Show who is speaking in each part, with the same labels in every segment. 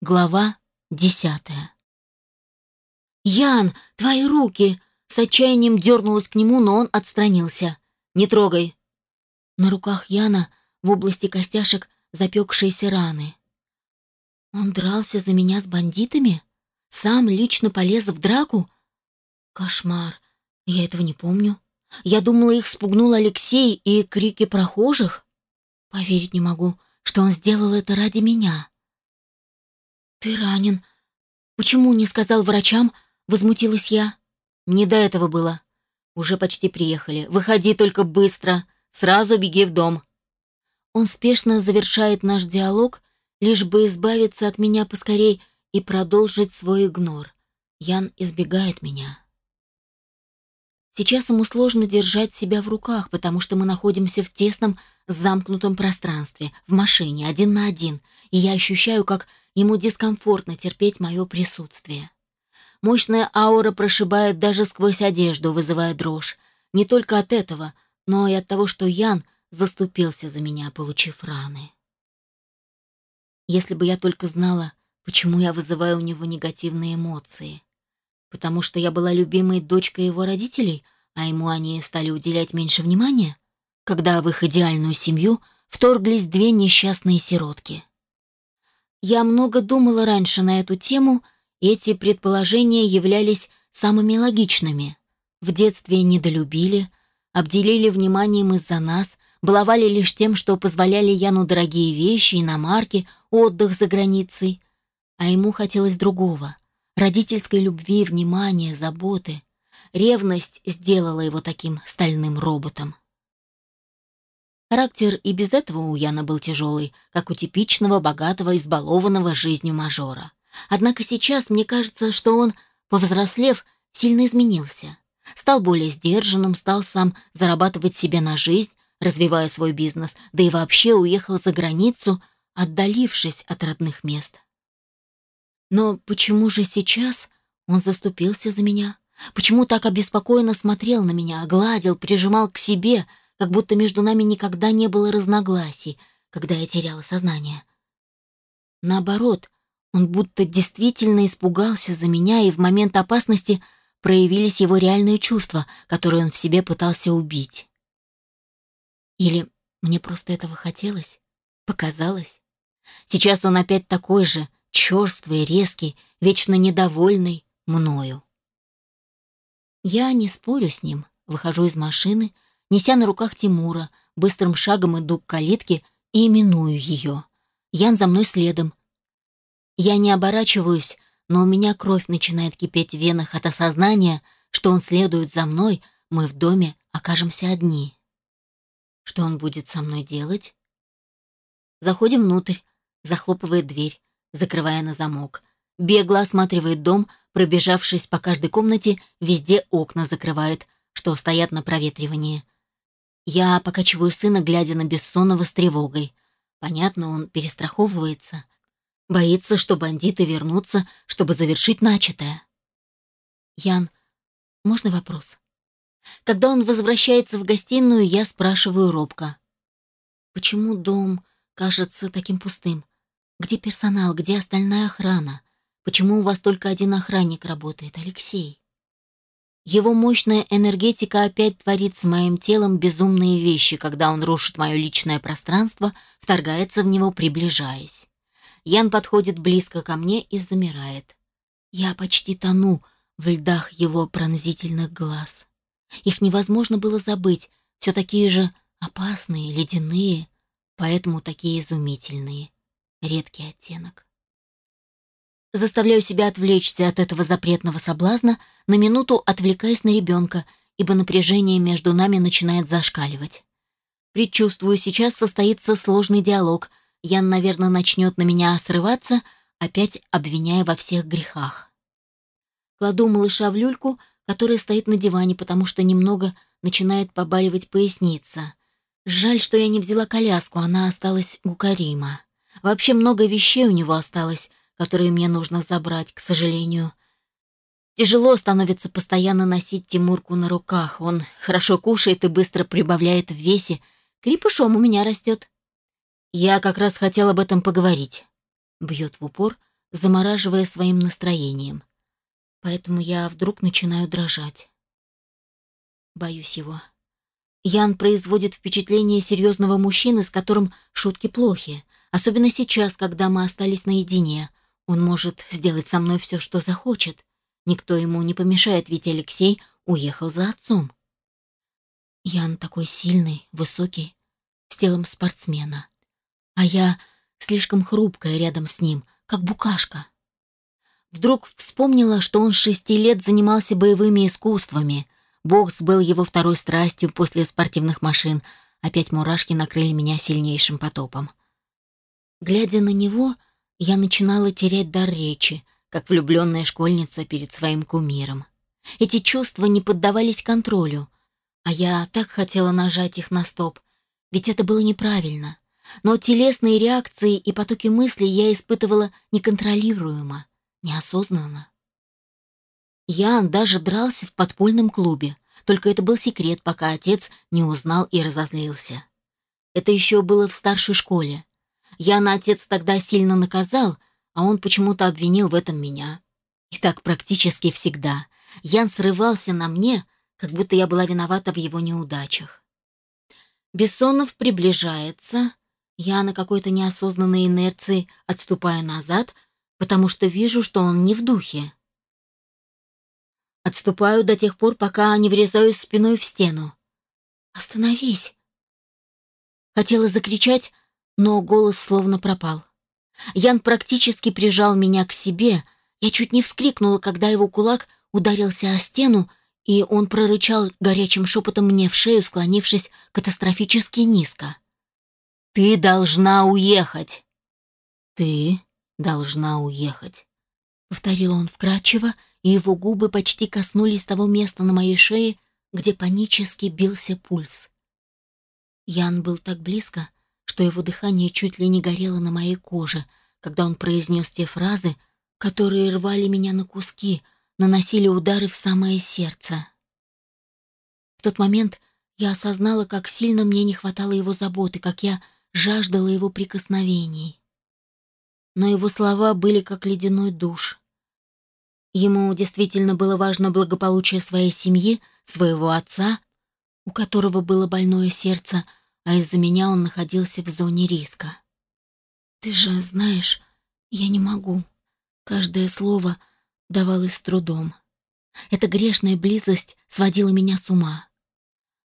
Speaker 1: Глава десятая. «Ян, твои руки!» С отчаянием дернулась к нему, но он отстранился. «Не трогай!» На руках Яна в области костяшек запекшиеся раны. Он дрался за меня с бандитами? Сам лично полез в драку? Кошмар. Я этого не помню. Я думала, их спугнул Алексей и крики прохожих. Поверить не могу, что он сделал это ради меня. «Ты ранен. Почему не сказал врачам?» — возмутилась я. «Не до этого было. Уже почти приехали. Выходи только быстро. Сразу беги в дом». Он спешно завершает наш диалог, лишь бы избавиться от меня поскорей и продолжить свой игнор. Ян избегает меня. Сейчас ему сложно держать себя в руках, потому что мы находимся в тесном, замкнутом пространстве, в машине, один на один, и я ощущаю, как ему дискомфортно терпеть мое присутствие. Мощная аура прошибает даже сквозь одежду, вызывая дрожь. Не только от этого, но и от того, что Ян заступился за меня, получив раны. Если бы я только знала, почему я вызываю у него негативные эмоции потому что я была любимой дочкой его родителей, а ему они стали уделять меньше внимания, когда в их идеальную семью вторглись две несчастные сиротки. Я много думала раньше на эту тему, и эти предположения являлись самыми логичными. В детстве недолюбили, обделили вниманием из-за нас, баловали лишь тем, что позволяли Яну дорогие вещи, иномарки, отдых за границей, а ему хотелось другого — родительской любви, внимания, заботы. Ревность сделала его таким стальным роботом. Характер и без этого у Яна был тяжелый, как у типичного, богатого, избалованного жизнью мажора. Однако сейчас мне кажется, что он, повзрослев, сильно изменился. Стал более сдержанным, стал сам зарабатывать себе на жизнь, развивая свой бизнес, да и вообще уехал за границу, отдалившись от родных мест. Но почему же сейчас он заступился за меня? Почему так обеспокоенно смотрел на меня, гладил, прижимал к себе, как будто между нами никогда не было разногласий, когда я теряла сознание? Наоборот, он будто действительно испугался за меня, и в момент опасности проявились его реальные чувства, которые он в себе пытался убить. Или мне просто этого хотелось? Показалось? Сейчас он опять такой же, черствый, резкий, вечно недовольный мною. Я не спорю с ним, выхожу из машины, неся на руках Тимура, быстрым шагом иду к калитке и именую ее. Ян за мной следом. Я не оборачиваюсь, но у меня кровь начинает кипеть в венах от осознания, что он следует за мной, мы в доме окажемся одни. Что он будет со мной делать? Заходим внутрь, захлопывает дверь закрывая на замок. Бегло осматривает дом, пробежавшись по каждой комнате, везде окна закрывает, что стоят на проветривании. Я покачиваю сына, глядя на Бессонова с тревогой. Понятно, он перестраховывается. Боится, что бандиты вернутся, чтобы завершить начатое. Ян, можно вопрос? Когда он возвращается в гостиную, я спрашиваю робко. Почему дом кажется таким пустым? Где персонал, где остальная охрана? Почему у вас только один охранник работает, Алексей? Его мощная энергетика опять творит с моим телом безумные вещи, когда он рушит мое личное пространство, вторгается в него, приближаясь. Ян подходит близко ко мне и замирает. Я почти тону в льдах его пронзительных глаз. Их невозможно было забыть, все такие же опасные, ледяные, поэтому такие изумительные редкий оттенок. Заставляю себя отвлечься от этого запретного соблазна, на минуту отвлекаясь на ребенка, ибо напряжение между нами начинает зашкаливать. Предчувствую, сейчас состоится сложный диалог. Ян, наверное, начнет на меня срываться, опять обвиняя во всех грехах. Кладу малыша в люльку, которая стоит на диване, потому что немного начинает побаливать поясница. Жаль, что я не взяла коляску, она осталась у Карима. Вообще много вещей у него осталось, которые мне нужно забрать, к сожалению. Тяжело становится постоянно носить Тимурку на руках. Он хорошо кушает и быстро прибавляет в весе. Крепышом у меня растет. Я как раз хотел об этом поговорить. Бьет в упор, замораживая своим настроением. Поэтому я вдруг начинаю дрожать. Боюсь его. Ян производит впечатление серьезного мужчины, с которым шутки плохи. Особенно сейчас, когда мы остались наедине. Он может сделать со мной все, что захочет. Никто ему не помешает, ведь Алексей уехал за отцом. Ян такой сильный, высокий, с телом спортсмена. А я слишком хрупкая рядом с ним, как букашка. Вдруг вспомнила, что он с шести лет занимался боевыми искусствами. Бокс был его второй страстью после спортивных машин. Опять мурашки накрыли меня сильнейшим потопом. Глядя на него, я начинала терять дар речи, как влюбленная школьница перед своим кумиром. Эти чувства не поддавались контролю, а я так хотела нажать их на стоп, ведь это было неправильно. Но телесные реакции и потоки мыслей я испытывала неконтролируемо, неосознанно. Ян даже дрался в подпольном клубе, только это был секрет, пока отец не узнал и разозлился. Это еще было в старшей школе. Яна отец тогда сильно наказал, а он почему-то обвинил в этом меня. И так практически всегда. Ян срывался на мне, как будто я была виновата в его неудачах. Бессонов приближается. Я на какой-то неосознанной инерции отступаю назад, потому что вижу, что он не в духе. Отступаю до тех пор, пока не врезаюсь спиной в стену. «Остановись!» Хотела закричать, но голос словно пропал. Ян практически прижал меня к себе. Я чуть не вскрикнула, когда его кулак ударился о стену, и он прорычал горячим шепотом мне в шею, склонившись катастрофически низко. «Ты должна уехать!» «Ты должна уехать», — повторил он вкрадчиво, и его губы почти коснулись того места на моей шее, где панически бился пульс. Ян был так близко, что его дыхание чуть ли не горело на моей коже, когда он произнес те фразы, которые рвали меня на куски, наносили удары в самое сердце. В тот момент я осознала, как сильно мне не хватало его заботы, как я жаждала его прикосновений. Но его слова были как ледяной душ. Ему действительно было важно благополучие своей семьи, своего отца, у которого было больное сердце, а из-за меня он находился в зоне риска. «Ты же знаешь, я не могу». Каждое слово давалось с трудом. Эта грешная близость сводила меня с ума.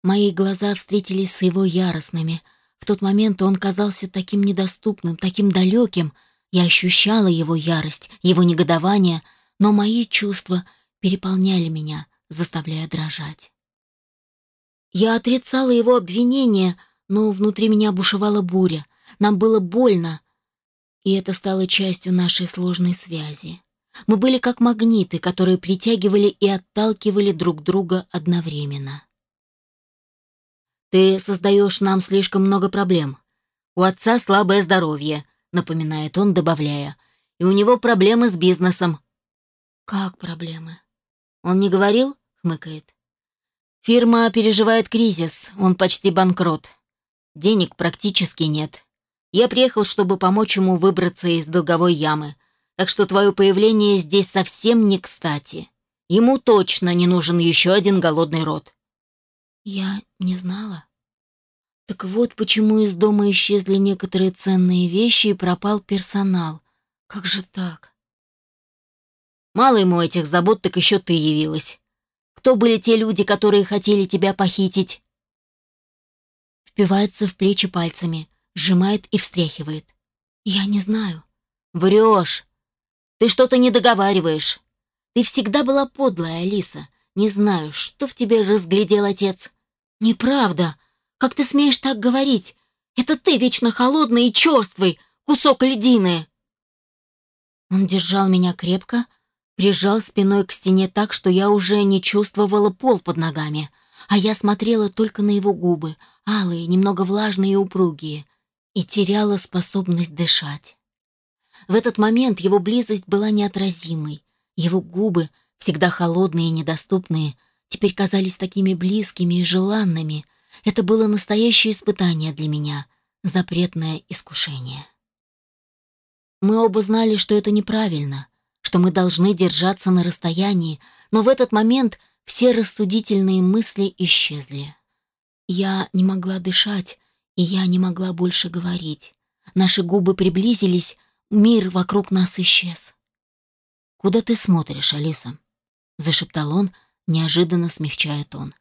Speaker 1: Мои глаза встретились с его яростными. В тот момент он казался таким недоступным, таким далеким. Я ощущала его ярость, его негодование, но мои чувства переполняли меня, заставляя дрожать. Я отрицала его обвинения, но внутри меня бушевала буря. Нам было больно, и это стало частью нашей сложной связи. Мы были как магниты, которые притягивали и отталкивали друг друга одновременно. «Ты создаешь нам слишком много проблем. У отца слабое здоровье», — напоминает он, добавляя. «И у него проблемы с бизнесом». «Как проблемы?» «Он не говорил?» — хмыкает. «Фирма переживает кризис, он почти банкрот. Денег практически нет. Я приехал, чтобы помочь ему выбраться из долговой ямы, так что твое появление здесь совсем не кстати. Ему точно не нужен еще один голодный рот». «Я не знала». Так вот почему из дома исчезли некоторые ценные вещи и пропал персонал. Как же так?
Speaker 2: Мало ему этих забот, так еще ты явилась. Кто были те люди, которые хотели тебя похитить?
Speaker 1: Впивается в плечи пальцами, сжимает и встряхивает. «Я не знаю».
Speaker 2: «Врешь. Ты что-то не договариваешь. Ты всегда была подлая, Алиса. Не знаю, что в тебе разглядел отец».
Speaker 1: «Неправда. Как ты смеешь так говорить? Это ты вечно холодный и черствый, кусок льдины». Он держал меня крепко, прижал спиной к стене так, что я уже не чувствовала пол под ногами, а я смотрела только на его губы, алые, немного влажные и упругие, и теряла способность дышать. В этот момент его близость была неотразимой. Его губы, всегда холодные и недоступные, теперь казались такими близкими и желанными. Это было настоящее испытание для меня, запретное искушение. Мы оба знали, что это неправильно, что мы должны держаться на расстоянии, но в этот момент все рассудительные мысли исчезли. Я не могла дышать, и я не могла больше говорить. Наши губы приблизились, мир вокруг нас исчез. «Куда ты смотришь, Алиса?» — зашептал он, неожиданно смягчая тон.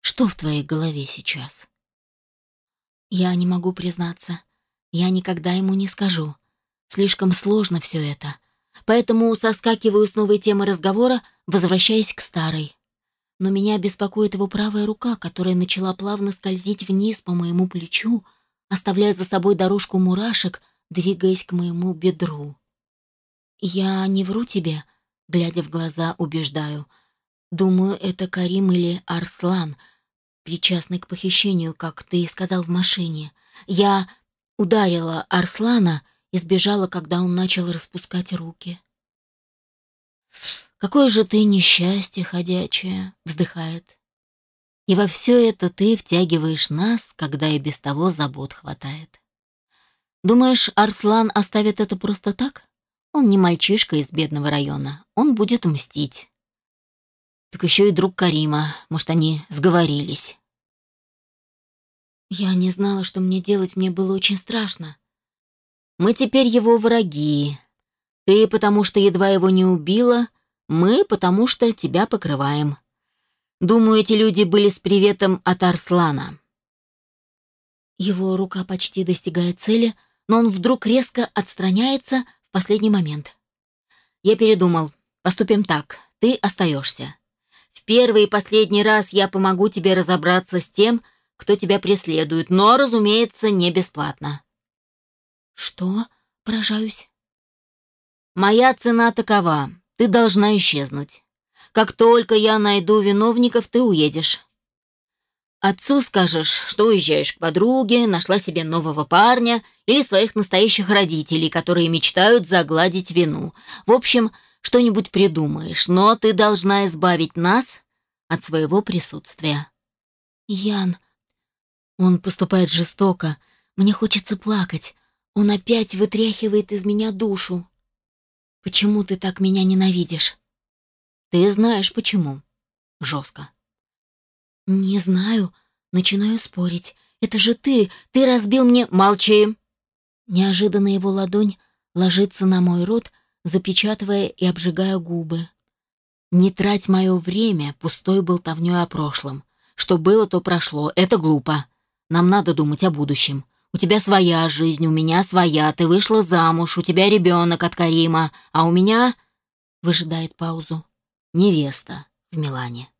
Speaker 1: «Что в твоей голове сейчас?» Я не могу признаться. Я никогда ему не скажу. Слишком сложно все это. Поэтому соскакиваю с новой темы разговора, возвращаясь к старой. Но меня беспокоит его правая рука, которая начала плавно скользить вниз по моему плечу, оставляя за собой дорожку мурашек, двигаясь к моему бедру. «Я не вру тебе», — глядя в глаза, убеждаю. «Думаю, это Карим или Арслан, причастный к похищению, как ты и сказал в машине. Я ударила Арслана и сбежала, когда он начал распускать руки. «Какое же ты несчастье ходячее!» — вздыхает. «И во все это ты втягиваешь нас, когда и без того забот хватает. Думаешь, Арслан оставит это просто так? Он не мальчишка из бедного района, он будет мстить. Так еще и друг Карима, может, они сговорились». Я не знала, что мне делать, мне было очень страшно. Мы теперь его враги. Ты потому что едва его не убила, мы потому что тебя покрываем. Думаю, эти люди были с приветом от Арслана. Его рука почти достигает цели, но он вдруг резко отстраняется в последний момент. Я передумал. Поступим так. Ты остаешься. В первый и последний раз я помогу тебе разобраться с тем, кто тебя преследует, но, разумеется, не бесплатно. «Что?» — поражаюсь. «Моя цена такова. Ты должна исчезнуть. Как только я найду виновников, ты уедешь. Отцу скажешь, что уезжаешь к подруге, нашла себе нового парня или своих настоящих родителей, которые мечтают загладить вину. В общем, что-нибудь придумаешь, но ты должна избавить нас от своего присутствия». «Ян, он поступает жестоко. Мне хочется плакать. Он опять вытряхивает из меня душу. Почему ты так меня ненавидишь?
Speaker 2: Ты знаешь почему. Жестко.
Speaker 1: Не знаю. Начинаю спорить. Это же ты. Ты разбил мне... Молчи. Неожиданно его ладонь ложится на мой рот, запечатывая и обжигая губы. Не трать мое время пустой болтовней о прошлом. Что было, то прошло. Это глупо. Нам надо думать о будущем. У тебя своя жизнь, у меня своя. Ты вышла замуж, у тебя ребенок от Карима, а у меня...» Выжидает паузу. «Невеста в Милане».